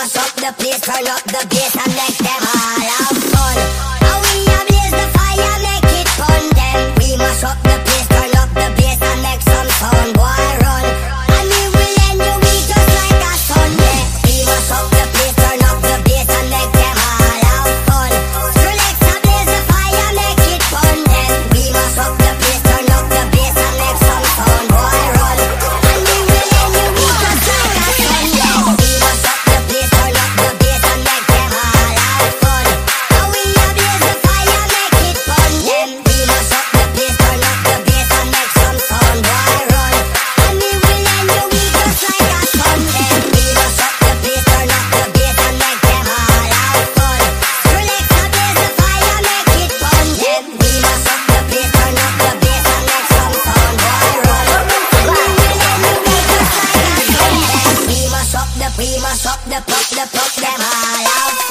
Cause up the place, turn up the bass and make them all have fun. that, pop that, pop.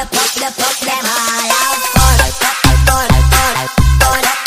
the pop the pop them the out. For for for